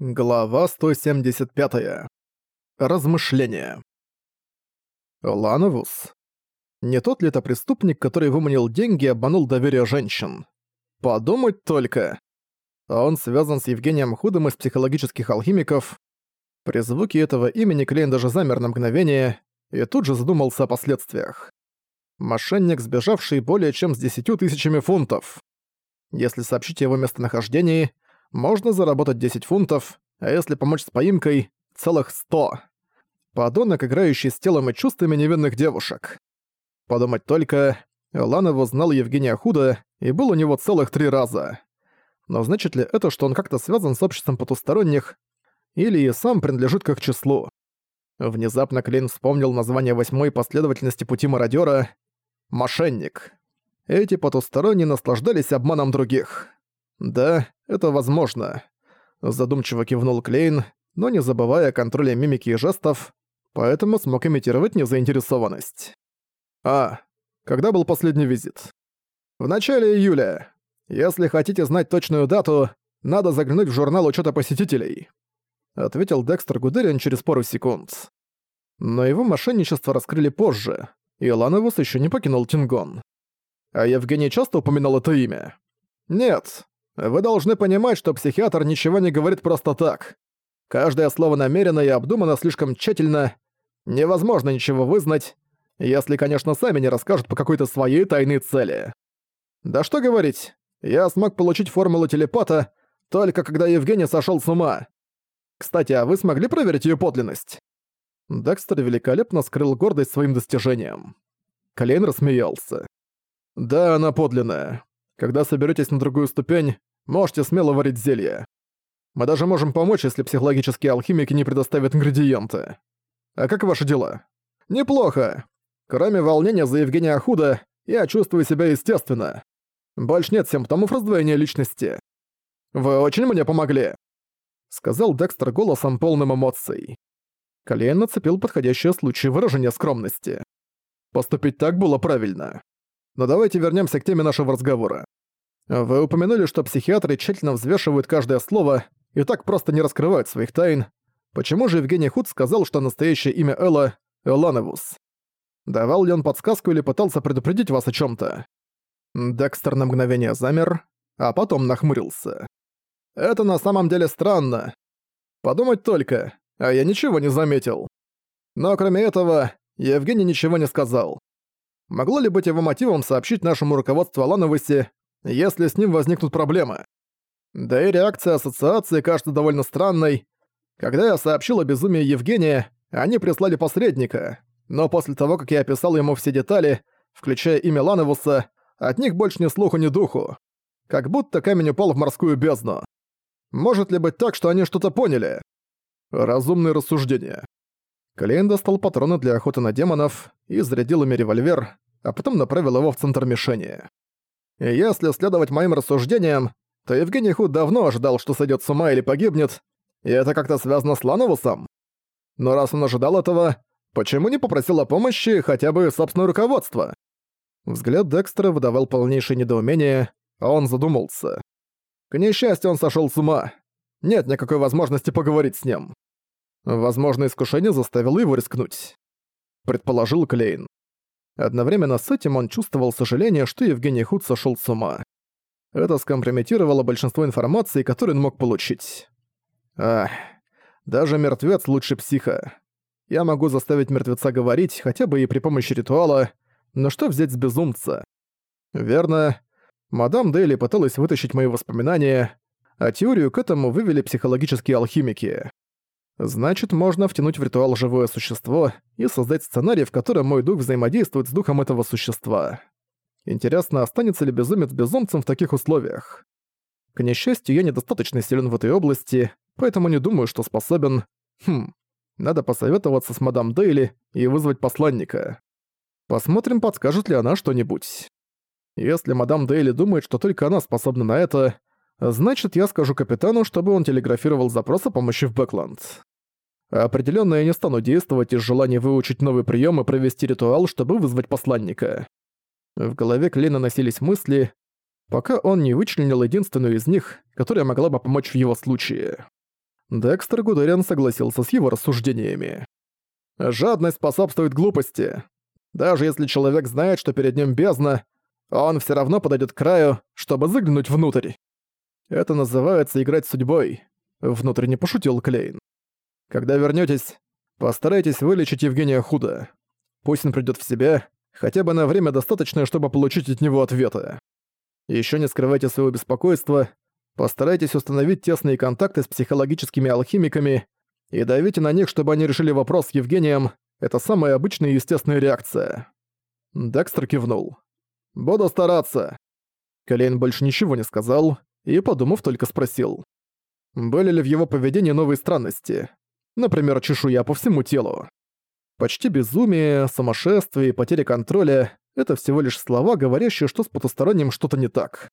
Глава 175. Размышления. Лановус. Не тот ли это преступник, который выманил деньги и обманул доверие женщин? Подумать только. Он связан с Евгением Худом из психологических алхимиков. При звуке этого имени Клейн даже замер на мгновение и тут же задумался о последствиях. Мошенник, сбежавший более чем с десятью тысячами фунтов. Если сообщить о его местонахождении – можно заработать 10 фунтов, а если помочь с поимкой – целых 100. Подонок, играющий с телом и чувствами невинных девушек. Подумать только, Ланово знал Евгения Худо и был у него целых три раза. Но значит ли это, что он как-то связан с обществом потусторонних, или и сам принадлежит к их числу? Внезапно Клейн вспомнил название восьмой последовательности пути мародёра — «Мошенник». Эти потусторонние наслаждались обманом других. Да, это возможно. Задумчиво кивнул Клейн, но не забывая о контроле мимики и жестов, поэтому смог имитировать незаинтересованность. А, когда был последний визит? В начале июля. Если хотите знать точную дату, надо заглянуть в журнал учета посетителей. Ответил Декстер Гудериан через пару секунд. Но его мошенничество раскрыли позже, и Лановус еще не покинул Тингон. А Евгений часто упоминал это имя? Нет, вы должны понимать, что психиатр ничего не говорит просто так. Каждое слово намеренно и обдумано слишком тщательно. Невозможно ничего вызнать, если, конечно, сами не расскажут по какой-то своей тайной цели. Да что говорить, я смог получить формулу телепата только когда Евгений сошел с ума. Кстати, а вы смогли проверить ее подлинность? Декстер великолепно скрыл гордость своим достижением. Клейн рассмеялся. Да, она подлинная. Когда соберетесь на другую ступень, Можете смело варить зелье. Мы даже можем помочь, если психологические алхимики не предоставят ингредиенты. А как ваши дела? Неплохо. Кроме волнения за Евгения Ахуда, я чувствую себя естественно. Больше нет симптомов раздвоения личности. Вы очень мне помогли. Сказал Декстер голосом полным эмоций. Колейн нацепил подходящий случай выражения скромности. Поступить так было правильно. Но давайте вернемся к теме нашего разговора. Вы упомянули, что психиатры тщательно взвешивают каждое слово и так просто не раскрывают своих тайн. Почему же Евгений Худ сказал, что настоящее имя Элла — Эланевус? Давал ли он подсказку или пытался предупредить вас о чем то Декстер на мгновение замер, а потом нахмурился. «Это на самом деле странно. Подумать только, а я ничего не заметил. Но кроме этого, Евгений ничего не сказал. Могло ли быть его мотивом сообщить нашему руководству о Лановусе, если с ним возникнут проблемы. Да и реакция ассоциации кажется довольно странной. Когда я сообщил о безумии Евгения, они прислали посредника, но после того, как я описал ему все детали, включая имя Лановуса, от них больше ни слуху, ни духу. Как будто камень упал в морскую бездну. Может ли быть так, что они что-то поняли? Разумные рассуждения. Клейн достал патроны для охоты на демонов и зарядил ими револьвер, а потом направил его в центр мишени. И если следовать моим рассуждениям, то Евгений Худ давно ожидал, что сойдет с ума или погибнет, и это как-то связано с Лановусом. Но раз он ожидал этого, почему не попросил о помощи хотя бы собственное руководство? Взгляд Декстера выдавал полнейшее недоумение, а он задумался. К несчастью, он сошел с ума. Нет никакой возможности поговорить с ним. Возможно, искушение заставило его рискнуть. Предположил Клейн. Одновременно с этим он чувствовал сожаление, что Евгений Худ сошел с ума. Это скомпрометировало большинство информации, которую он мог получить. Ах, даже мертвец лучше психа. Я могу заставить мертвеца говорить, хотя бы и при помощи ритуала, но что взять с безумца? Верно. Мадам Дейли пыталась вытащить мои воспоминания, а теорию к этому вывели психологические алхимики. Значит, можно втянуть в ритуал живое существо и создать сценарий, в котором мой дух взаимодействует с духом этого существа. Интересно, останется ли безумец безумцем в таких условиях? К несчастью, я недостаточно силен в этой области, поэтому не думаю, что способен... Хм, надо посоветоваться с мадам Дейли и вызвать посланника. Посмотрим, подскажет ли она что-нибудь. Если мадам Дейли думает, что только она способна на это, значит, я скажу капитану, чтобы он телеграфировал запрос о помощи в Бэкленд. Определенно я не стану действовать из желания выучить новый прием и провести ритуал, чтобы вызвать посланника. В голове Клейна носились мысли, пока он не вычленил единственную из них, которая могла бы помочь в его случае. Декстер Гудериан согласился с его рассуждениями. «Жадность способствует глупости. Даже если человек знает, что перед ним бездна, он все равно подойдет к краю, чтобы заглянуть внутрь. Это называется играть судьбой», — внутренне пошутил Клейн. «Когда вернетесь, постарайтесь вылечить Евгения Худо. Пусть он придет в себя, хотя бы на время достаточное, чтобы получить от него ответы. Еще не скрывайте своего беспокойства, постарайтесь установить тесные контакты с психологическими алхимиками и давите на них, чтобы они решили вопрос с Евгением. Это самая обычная и естественная реакция. Декстер кивнул. «Буду стараться». Колейн больше ничего не сказал и, подумав, только спросил. Были ли в его поведении новые странности? Например, чешуя по всему телу. Почти безумие, сумасшествие и потеря контроля — это всего лишь слова, говорящие, что с потусторонним что-то не так.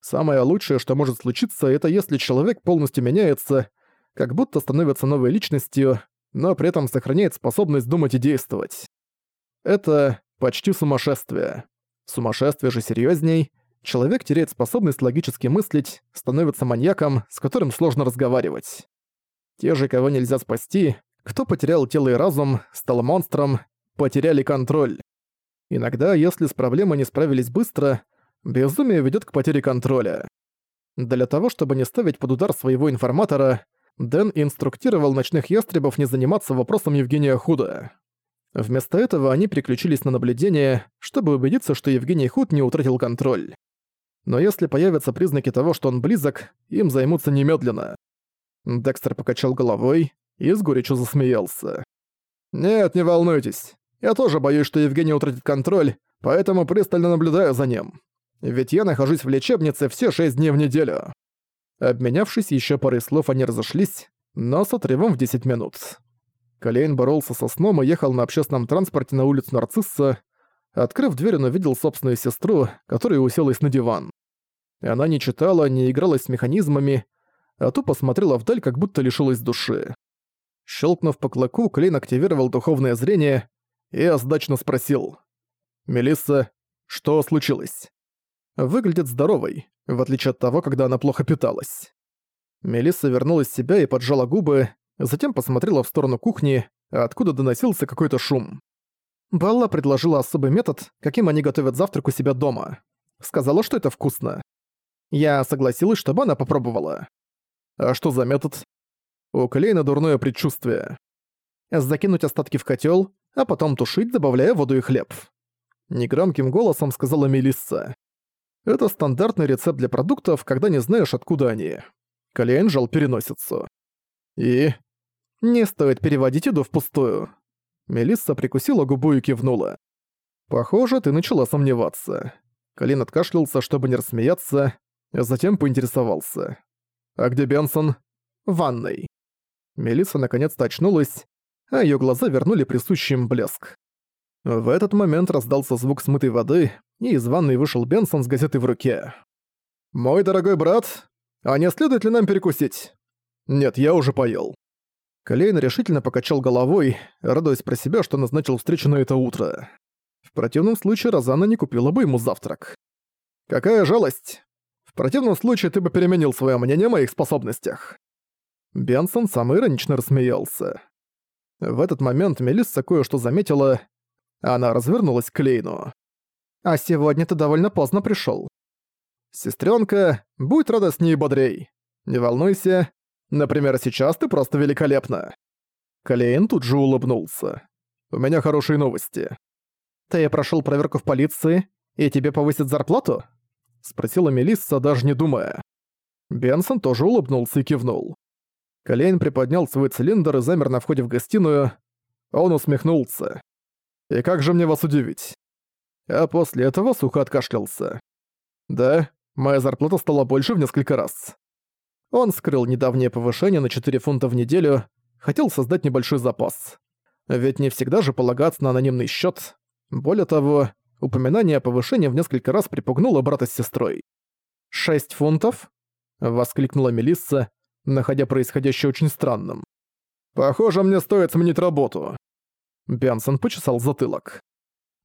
Самое лучшее, что может случиться, это если человек полностью меняется, как будто становится новой личностью, но при этом сохраняет способность думать и действовать. Это почти сумасшествие. Сумасшествие же серьезней. Человек теряет способность логически мыслить, становится маньяком, с которым сложно разговаривать. Те же, кого нельзя спасти, кто потерял тело и разум, стал монстром, потеряли контроль. Иногда, если с проблемой не справились быстро, безумие ведет к потере контроля. Для того, чтобы не ставить под удар своего информатора, Дэн инструктировал ночных ястребов не заниматься вопросом Евгения Худа. Вместо этого они переключились на наблюдение, чтобы убедиться, что Евгений Худ не утратил контроль. Но если появятся признаки того, что он близок, им займутся немедленно. Декстер покачал головой, и с горечью засмеялся. «Нет, не волнуйтесь. Я тоже боюсь, что Евгений утратит контроль, поэтому пристально наблюдаю за ним. Ведь я нахожусь в лечебнице все шесть дней в неделю». Обменявшись еще парой слов, они разошлись, но с отрывом в 10 минут. Колейн боролся со сном и ехал на общественном транспорте на улицу Нарцисса. Открыв дверь, он увидел собственную сестру, которая уселась на диван. Она не читала, не игралась с механизмами, а тупо смотрела вдаль, как будто лишилась души. Щелкнув по клыку, Клейн активировал духовное зрение и озадачно спросил. «Мелисса, что случилось?» Выглядит здоровой, в отличие от того, когда она плохо питалась. Мелисса вернулась в себя и поджала губы, затем посмотрела в сторону кухни, откуда доносился какой-то шум. Белла предложила особый метод, каким они готовят завтрак у себя дома. Сказала, что это вкусно. Я согласилась, чтобы она попробовала. А что за метод? У Клейна дурное предчувствие. Закинуть остатки в котел, а потом тушить, добавляя воду и хлеб. Негромким голосом сказала Мелисса. Это стандартный рецепт для продуктов, когда не знаешь, откуда они. Клейн жал переносицу. И... Не стоит переводить еду впустую. Мелисса прикусила губу и кивнула. Похоже, ты начала сомневаться. Колин откашлялся, чтобы не рассмеяться, а затем поинтересовался. «А где Бенсон?» «В ванной». Мелисса наконец-то очнулась, а её глаза вернули присущий им блеск. В этот момент раздался звук смытой воды, и из ванной вышел Бенсон с газетой в руке. «Мой дорогой брат, а не следует ли нам перекусить?» «Нет, я уже поел». Клейн решительно покачал головой, радуясь про себя, что назначил встречу на это утро. В противном случае Розанна не купила бы ему завтрак. «Какая жалость! В противном случае ты бы переменил своё мнение о моих способностях». Бенсон сам иронично рассмеялся. В этот момент Мелисса кое-что заметила. Она развернулась к Клейну. «А сегодня ты довольно поздно пришёл. Сестрёнка, будь радостней и бодрей. Не волнуйся. Например, сейчас ты просто великолепна». Клейн тут же улыбнулся. «У меня хорошие новости». «Ты прошёл проверку в полиции, и тебе повысят зарплату?» Спросила Мелисса, даже не думая. Бенсон тоже улыбнулся и кивнул. Колейн приподнял свой цилиндр и замер на входе в гостиную. Он усмехнулся. «И как же мне вас удивить?» А после этого сухо откашлялся. «Да, моя зарплата стала больше в несколько раз». Он скрыл недавнее повышение на 4 фунта в неделю, хотел создать небольшой запас. Ведь не всегда же полагаться на анонимный счет. Более того, упоминание о повышении в несколько раз припугнуло брата с сестрой. «Шесть фунтов?» — воскликнула Мелисса, находя происходящее очень странным. «Похоже, мне стоит сменить работу». Бенсон почесал затылок.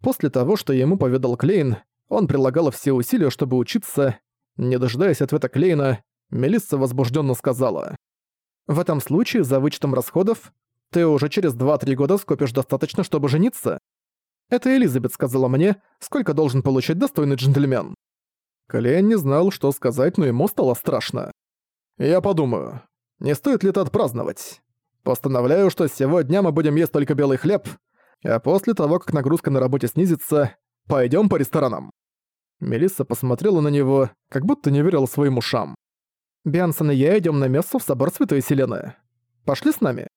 После того, что ему поведал Клейн, он прилагал все усилия, чтобы учиться. Не дожидаясь ответа Клейна, Мелисса возбужденно сказала. В этом случае, за вычетом расходов, ты уже через 2-3 года скопишь достаточно, чтобы жениться. Это Элизабет сказала мне, сколько должен получать достойный джентльмен. Клейн не знал, что сказать, но ему стало страшно. Я подумаю, не стоит ли это отпраздновать? Постановляю, что сегодня мы будем есть только белый хлеб, а после того, как нагрузка на работе снизится, пойдем по ресторанам». Мелисса посмотрела на него, как будто не верила своим ушам. «Биансон и я идем на место в собор Святой Селены. Пошли с нами?»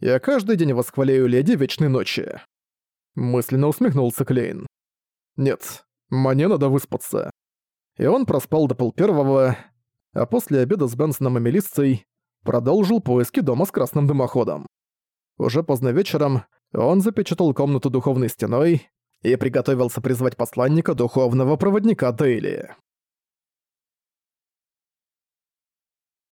«Я каждый день восхваляю Леди Вечной Ночи». Мысленно усмехнулся Клейн. «Нет, мне надо выспаться». И он проспал до полпервого, а после обеда с Бенсоном и Мелиссой продолжил поиски дома с красным дымоходом. Уже поздно вечером он запечатал комнату духовной стеной и приготовился призвать посланника духовного проводника Дейли.